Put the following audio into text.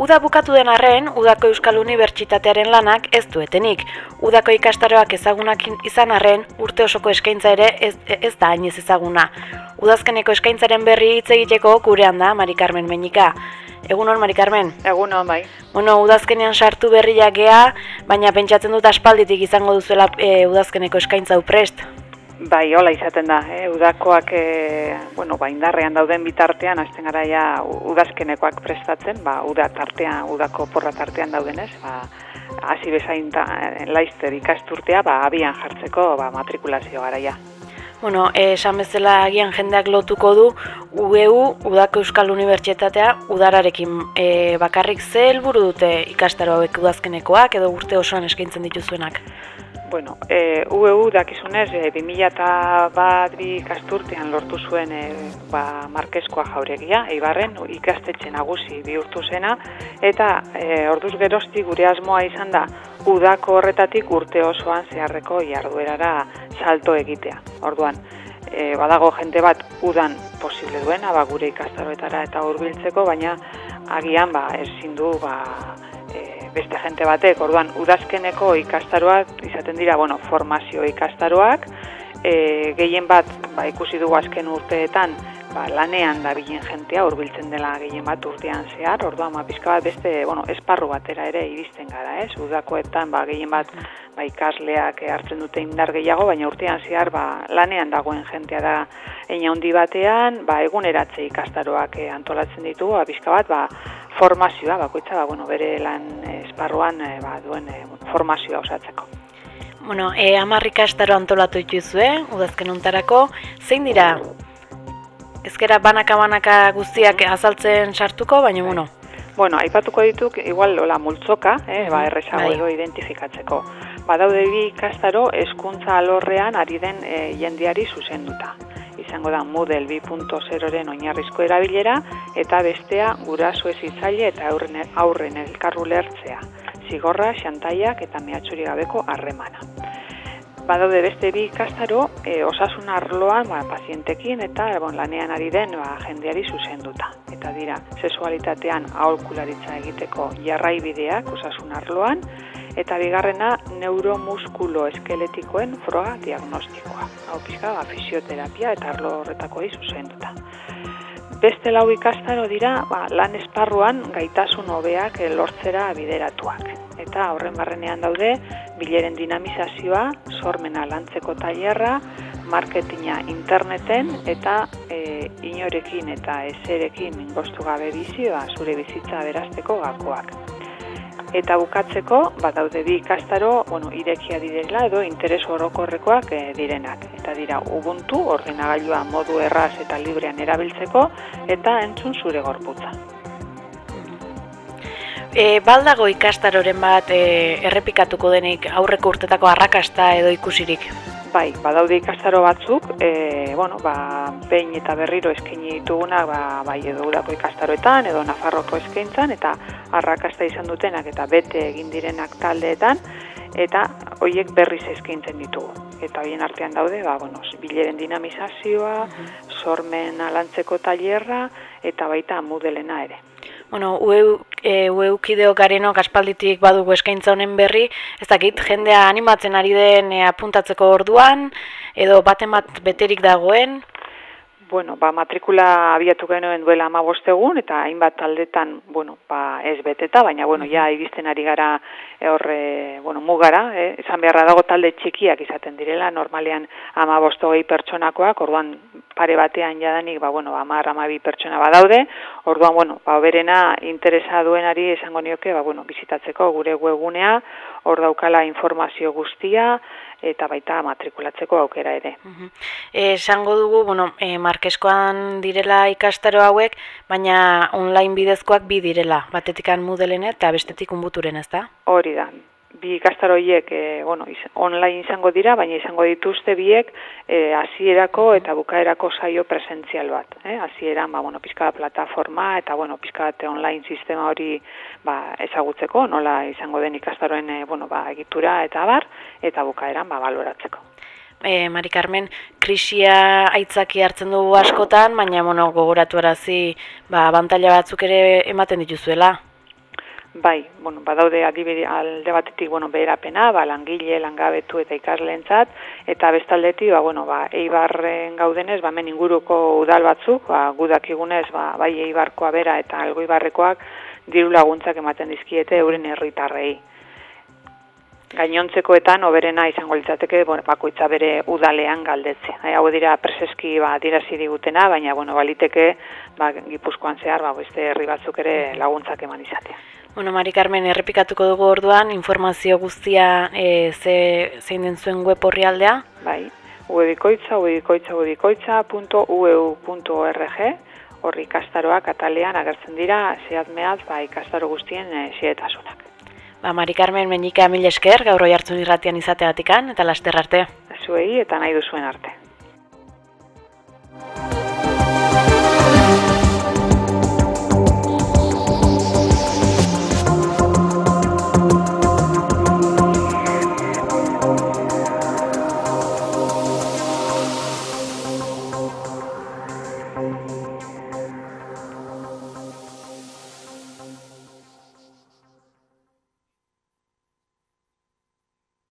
Uda bukatu den arren, Udako Euskal Unibertsitatearen lanak ez duetenik. Udako ikastaroak ezagunak izan arren, urte osoko eskaintza ere ez, ez da hainez ezaguna. Udazkeneko eskaintzaren berri hitz egiteko gurean da Mari Carmen Meñika. Egun hon, Mari Carmen? Egun hon, bai. Bueno, udazkenean sartu berriak gea, baina pentsatzen dut aspalditik izango duzuela e, udazkeneko eskaintza uprest. Bai, hola izaten da, eh? udakoak e, bueno, ba, indarrean dauden bitartean, hasten gara ja udazkenekoak prestatzen, ba, uda tartean, udako porra tartean daudenez, ba, hasi bezain ta, laizter ikasturtea, ba, abian jartzeko ba, matrikulazio garaia. Bueno, eh, esan bezala agian jendeak lotuko du UEU, Udako Euskal Unibertsitatea, udararekin e, bakarrik ze helburu dute ikastaro hauek udazkenekoak edo urte osoan eskaintzen dituzuenak? Bueno, e, UEU dakizunez, e, 2000 eta bat bi kasturtean lortu zuen e, ba, markeskoa jauregia, eibarren ikastetxe nagusi bihurtu zena, eta e, orduz geroztik gure asmoa izan da, udako horretatik urte osoan zeharreko jarduerara salto egitea. Orduan, e, badago jente bat udan posible duena, ba, gure ikastaroetara eta hurbiltzeko, baina agian ba, ezin du ba, beste jente batek, orduan udazkeneko ikastaroak izaten dira, bueno, formazio ikastaroak, e, gehien bat ba, ikusi dugu azken urteetan ba, lanean da bilen jentea hurbiltzen dela gehien bat urtean zehar, orduan ma ba, pizka bat beste, bueno, esparru batera ere iristen gara, ez? Udakoetan ba gehien bat ba, ikasleak hartzen dute indar gehiago, baina urtean zehar ba, lanean dagoen jentea da eina handi batean, ba eguneratze ikastaroak eh, antolatzen ditu, ba pizka bat ba formazioa bakoitza ba, bueno, bere lan esparruan e, ba, duen e, formazioa osatzeko. Bueno, e, amarrika estaro antolatu dituzue, udazken untarako, zein dira? Ezkera banaka-banaka guztiak azaltzen sartuko, baina bueno. Bueno, aipatuko dituk, igual lola multzoka, eh, ba, errezago bai. edo identifikatzeko. Badaude bi ikastaro eskuntza alorrean ari den e, jendiari zuzenduta izango da Moodle 2.0ren oinarrizko erabilera eta bestea guraso ezitzaile eta aurren aurren elkarru lertzea. Zigorra, xantaiak eta mehatxuri gabeko harremana. Badaude beste bi ikastaro e, osasun arloan ba, pazientekin eta bon, lanean ari den ba, jendeari zuzenduta. Eta dira, sexualitatean aholkularitza egiteko jarraibideak osasun arloan, eta bigarrena neuromuskulo eskeletikoen froga diagnostikoa. Hau pizka, ba, fisioterapia eta arlo horretako zuzenduta. Beste lau ikastaro dira ba, lan esparruan gaitasun hobeak lortzera bideratuak. Eta horren barrenean daude, bileren dinamizazioa, sormena lantzeko tailerra, marketinga interneten eta e, inorekin eta ezerekin mingostu gabe bizioa zure bizitza berazteko gakoak. Eta bukatzeko, badaude bi ikastaro, bueno, irekia direla edo interes orokorrekoak e, direnak. Eta dira, Ubuntu, ordenagailua modu erraz eta librean erabiltzeko, eta entzun zure gorputza. E, baldago ikastaroren bat e, errepikatuko denik aurreko urtetako arrakasta edo ikusirik? Bai, badaude ikastaro batzuk, e, bueno, ba, behin eta berriro eskaini ditugunak, ba, bai edo udako ikastaroetan, edo Nafarroko eskaintzan, eta arrakasta izan dutenak, eta bete egin direnak taldeetan, eta hoiek berriz eskaintzen ditugu. Eta hoien artean daude, ba, bueno, bileren dinamizazioa, sormen alantzeko tailerra, eta baita mudelena ere. Bueno, ueu, e, ueukideo garenok aspalditik badugu eskaintza honen berri, ez dakit, jendea animatzen ari den e, apuntatzeko orduan, edo baten bat beterik dagoen, bueno, ba, matrikula abiatu genuen duela ama bostegun, eta hainbat taldetan, bueno, ba, ez beteta, baina, bueno, ja, iristen ari gara e, horre, bueno, mugara, eh? esan beharra dago talde txikiak izaten direla, normalean ama bostogei pertsonakoak, orduan pare batean jadanik, ba, bueno, amar, amabi pertsona badaude, orduan, bueno, ba, berena interesa duenari esango nioke, ba, bueno, bizitatzeko gure webgunea, hor daukala informazio guztia, eta baita matrikulatzeko aukera ere. Esango dugu, bueno, e, markeskoan direla ikastaro hauek, baina online bidezkoak bi direla, batetikan mudelen eta bestetik unbuturen, ez da? Hori da, bi ikastaroiek e, bueno, online izango dira, baina izango dituzte biek e, hasierako eta bukaerako saio presentzial bat. Eh? Hasieran ba, bueno, pizka plataforma eta bueno, pizka online sistema hori ba, ezagutzeko, nola izango den ikastaroen e, bueno, ba, egitura eta bar, eta bukaeran ba, baloratzeko. E, Mari Carmen, krisia aitzaki hartzen dugu askotan, baina bueno, gogoratu arazi ba, batzuk ere ematen dituzuela. Bai, bueno, badaude adibide alde batetik, bueno, beherapena, ba, langile, langabetu eta ikasleentzat eta bestaldetik, ba, bueno, ba, eibarren gaudenez, ba, men inguruko udal batzuk, ba, gudak igunez, ba, bai eibarkoa bera eta algoibarrekoak diru laguntzak ematen dizkiete euren herritarrei gainontzekoetan oberena izango litzateke, bueno, bakoitza bere udalean galdetzea. E, hau dira preseski ba dirasi digutena, baina bueno, baliteke ba Gipuzkoan zehar ba beste herri batzuk ere laguntzak eman izatea. Bueno, Mari Carmen, errepikatuko dugu orduan informazio guztia e, ze zein den zuen web orrialdea? Bai. Ubikoitza, ubikoitza, ubikoitza.ueu.org horri ikastaroak atalean agertzen dira, zehatmeaz, ba, ikastaro guztien e. Ba, Mari Carmen, menika mil esker, gaur oi hartzun irratian izateatikan, eta laster arte. Zuei eta nahi duzuen arte.